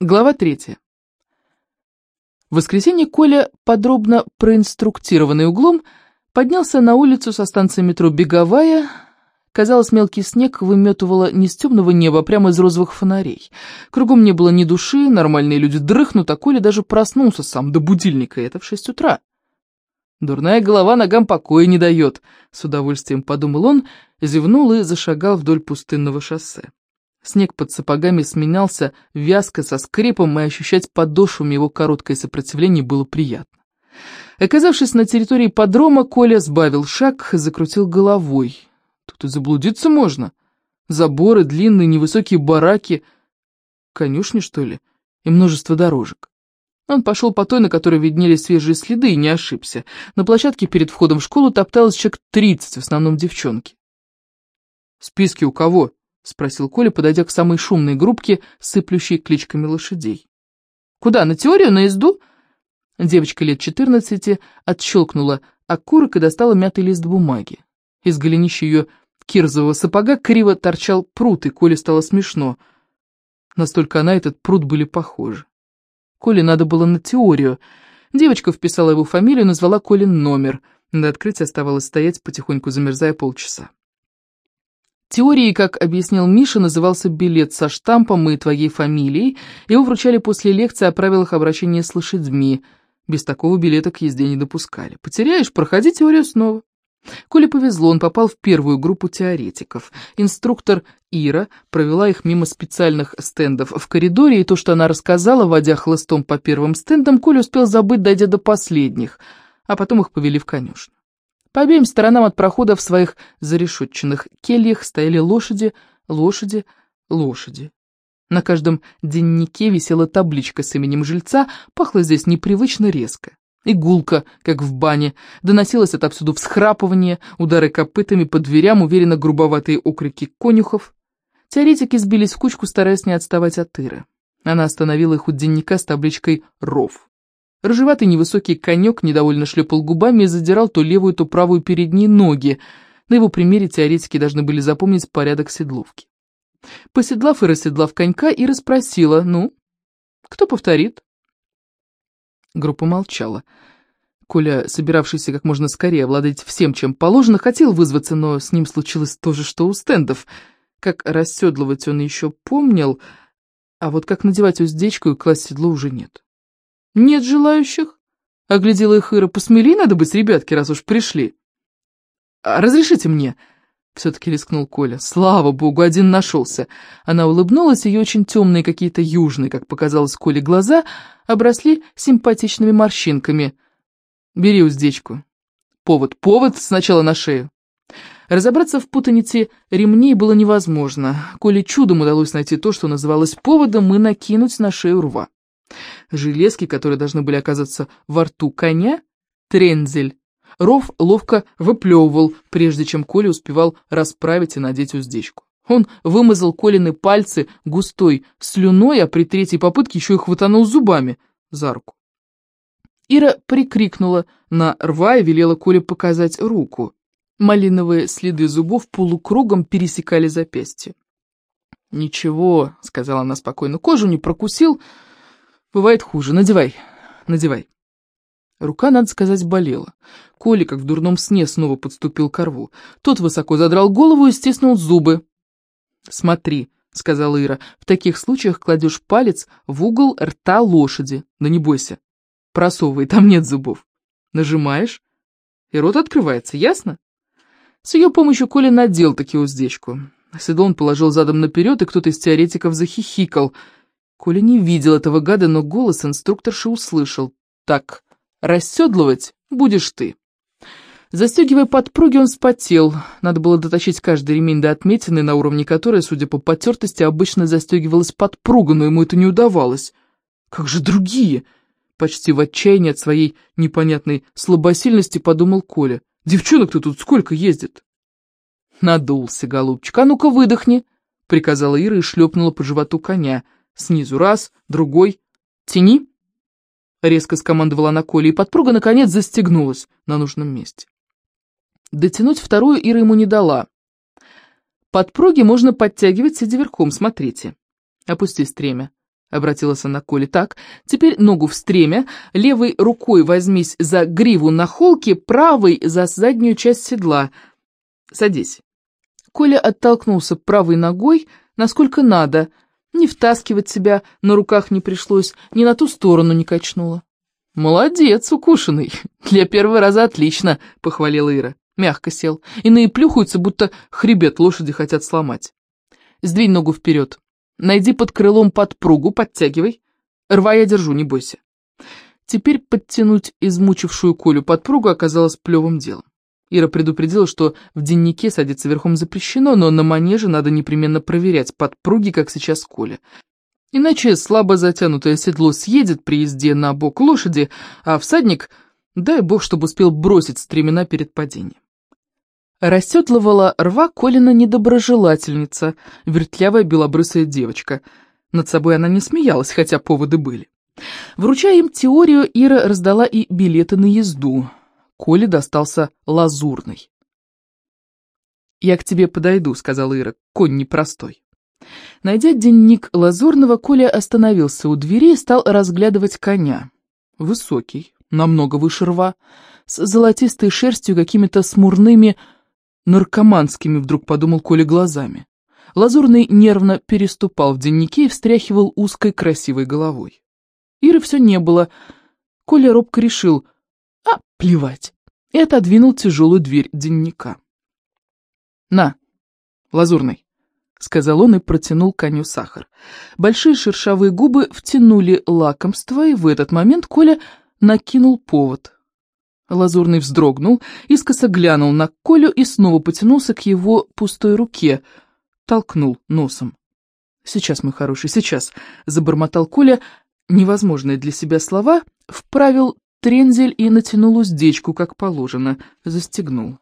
Глава третья. В воскресенье Коля, подробно проинструктированный углом, поднялся на улицу со станции метро «Беговая». Казалось, мелкий снег выметывало не с темного неба, а прямо из розовых фонарей. Кругом не было ни души, нормальные люди дрыхнут, а Коля даже проснулся сам до будильника, и это в шесть утра. «Дурная голова ногам покоя не дает», — с удовольствием подумал он, зевнул и зашагал вдоль пустынного шоссе. Снег под сапогами сменялся вязко со скрипом, и ощущать подошвами его короткое сопротивление было приятно. Оказавшись на территории подрома, Коля сбавил шаг, закрутил головой. Тут и заблудиться можно. Заборы, длинные невысокие бараки, конюшни, что ли, и множество дорожек. Он пошел по той, на которой виднелись свежие следы, и не ошибся. На площадке перед входом в школу топталось человек тридцать, в основном девчонки. «Списки у кого?» — спросил Коля, подойдя к самой шумной группке, сыплющей кличками лошадей. «Куда, на теорию, на езду?» Девочка лет четырнадцати отщелкнула окурок и достала мятый лист бумаги. Из голенища ее кирзового сапога криво торчал пруд, и Коле стало смешно. Настолько она и этот пруд были похожи. Коле надо было на теорию. Девочка вписала его фамилию, назвала Колин номер. До открытия оставалось стоять, потихоньку замерзая полчаса. Теорией, как объяснил Миша, назывался билет со штампом и твоей фамилией. Его вручали после лекции о правилах обращения с лошадьми. Без такого билета к езде не допускали. Потеряешь, проходи теорию снова. Коле повезло, он попал в первую группу теоретиков. Инструктор Ира провела их мимо специальных стендов в коридоре, и то, что она рассказала, водя хлыстом по первым стендам, Коля успел забыть, дойдя до последних, а потом их повели в конюшню. По обеим сторонам от прохода в своих зарешетченных кельях стояли лошади, лошади, лошади. На каждом деннике висела табличка с именем жильца, пахло здесь непривычно резко. Игулка, как в бане, доносилось отовсюду всхрапывание, удары копытами по дверям, уверенно грубоватые окрики конюхов. Теоретики сбились в кучку, стараясь не отставать от Иры. Она остановила их у денника с табличкой «Ров». Рыжеватый невысокий конек недовольно шлепал губами и задирал то левую, то правую передние ноги. На его примере теоретики должны были запомнить порядок седловки. Поседлав и расседлав конька, Ира спросила, ну, кто повторит? Группа молчала. Коля, собиравшийся как можно скорее овладеть всем, чем положено, хотел вызваться, но с ним случилось то же, что у стендов. Как расседлывать он еще помнил, а вот как надевать уздечку и класть седло уже нет. «Нет желающих?» — оглядела их Ира. «Посмелей надо быть, ребятки, раз уж пришли». «А «Разрешите мне?» — все-таки рискнул Коля. «Слава богу, один нашелся». Она улыбнулась, ее очень темные какие-то южные, как показалось Коле, глаза обросли симпатичными морщинками. «Бери уздечку». «Повод, повод сначала на шею». Разобраться в путанице ремней было невозможно. Коле чудом удалось найти то, что называлось поводом, и накинуть на шею рва. Железки, которые должны были оказаться во рту коня, трензель, ров ловко выплевывал, прежде чем Коля успевал расправить и надеть уздечку. Он вымазал Колины пальцы густой слюной, а при третьей попытке еще и хватанул зубами за руку. Ира прикрикнула на рва и велела Коле показать руку. Малиновые следы зубов полукругом пересекали запястье. «Ничего», — сказала она спокойно, — «кожу не прокусил, Бывает хуже. Надевай, надевай. Рука, надо сказать, болела. Коля, как в дурном сне, снова подступил к рву. Тот высоко задрал голову и стиснул зубы. «Смотри», — сказала Ира, — «в таких случаях кладешь палец в угол рта лошади. Да не бойся. Просовывай, там нет зубов. Нажимаешь, и рот открывается, ясно?» С ее помощью Коля надел таки уздечку. Седло он положил задом наперед, и кто-то из теоретиков захихикал — Коля не видел этого гада, но голос инструкторши услышал. «Так, расседлывать будешь ты». Застегивая подпруги, он вспотел. Надо было доточить каждый ремень до отметины, на уровне которой, судя по потертости, обычно застегивалась подпруга, но ему это не удавалось. «Как же другие?» Почти в отчаянии от своей непонятной слабосильности подумал Коля. «Девчонок-то тут сколько ездит?» Надулся, голубчик. «А ну-ка выдохни!» — приказала Ира и шлепнула по животу коня. Снизу раз, другой. Тяни. Резко скомандовала она Коле, и подпруга, наконец, застегнулась на нужном месте. Дотянуть вторую Ира ему не дала. Подпруги можно подтягивать сидя верхом, смотрите. Опусти стремя. — обратилась она к Коле. «Так, теперь ногу в стремя, левой рукой возьмись за гриву на холке, правой за заднюю часть седла. Садись». Коля оттолкнулся правой ногой, насколько надо. Не втаскивать себя на руках не пришлось, ни на ту сторону не качнуло. «Молодец, укушенный. Для первого раза отлично», — похвалила Ира. Мягко сел. Иные плюхаются, будто хребет лошади хотят сломать. Сдвинь ногу вперед. Найди под крылом подпругу, подтягивай. Рва я держу, не бойся. Теперь подтянуть измучившую Колю подпругу оказалось плевым делом. Ира предупредила, что в деннике садиться верхом запрещено, но на манеже надо непременно проверять подпруги, как сейчас Коля. Иначе слабо затянутое седло съедет при езде на бок лошади, а всадник, дай бог, чтобы успел бросить стремена перед падением. Расседлывала рва Колина недоброжелательница, вертлявая белобрысая девочка. Над собой она не смеялась, хотя поводы были. Вручая им теорию, Ира раздала и билеты на езду. Коле достался лазурный. «Я к тебе подойду», — сказала Ира, — «конь непростой». Найдя денник лазурного, Коля остановился у двери и стал разглядывать коня. Высокий, намного выше рва, с золотистой шерстью какими-то смурными наркоманскими, вдруг подумал Коля глазами. Лазурный нервно переступал в деннике и встряхивал узкой красивой головой. Иры все не было. Коля робко решил, плевать, и отодвинул тяжелую дверь денника. «На, лазурный», — сказал он и протянул коню сахар. Большие шершавые губы втянули лакомство, и в этот момент Коля накинул повод. Лазурный вздрогнул, искоса глянул на Колю и снова потянулся к его пустой руке, толкнул носом. «Сейчас, мой хороший, сейчас», — забормотал Коля, невозможные для себя слова, вправил трензель и натянул уздечку, как положено, застегнул.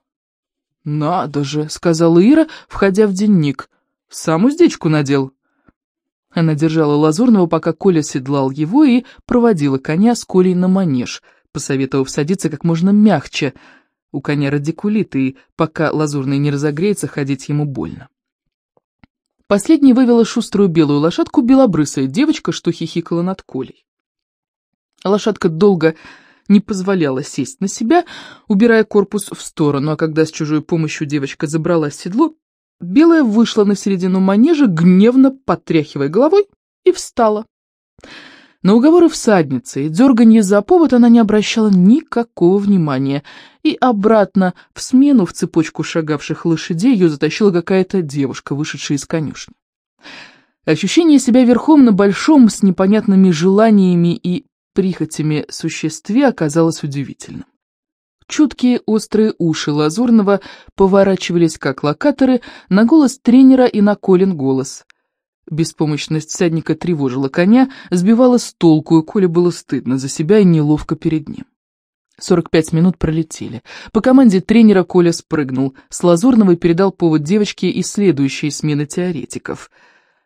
«Надо же», — сказала Ира, входя в денник, — «сам уздечку надел». Она держала Лазурного, пока Коля седлал его, и проводила коня с Колей на манеж — посоветовав садиться как можно мягче. У коня радикулит, и пока лазурный не разогреется, ходить ему больно. Последней вывела шуструю белую лошадку белобрысая девочка, что хихикала над Колей. Лошадка долго не позволяла сесть на себя, убирая корпус в сторону, а когда с чужой помощью девочка забрала седло, белая вышла на середину манежа, гневно потряхивая головой, и встала. На уговоры всадницы и дерганье за повод она не обращала никакого внимания, и обратно в смену в цепочку шагавших лошадей ее затащила какая-то девушка, вышедшая из конюшни. Ощущение себя верхом на большом с непонятными желаниями и прихотями существе оказалось удивительным. Чуткие острые уши Лазурного поворачивались как локаторы на голос тренера и на Колин голос. Беспомощность всадника тревожила коня, сбивала с толку, и Коле было стыдно за себя и неловко перед ним. 45 минут пролетели. По команде тренера Коля спрыгнул. С Лазурного передал повод девочке и следующей смены теоретиков.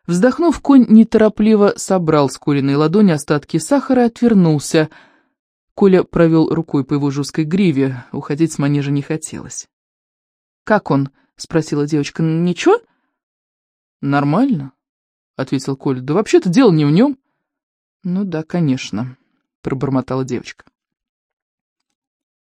Вздохнув, конь неторопливо собрал с Колиной ладони остатки сахара и отвернулся. Коля провел рукой по его жесткой гриве, уходить с манежа не хотелось. «Как он?» — спросила девочка. «Ничего?» «Нормально», — ответил Коля. «Да вообще-то дело не в нем». «Ну да, конечно», — пробормотала девочка.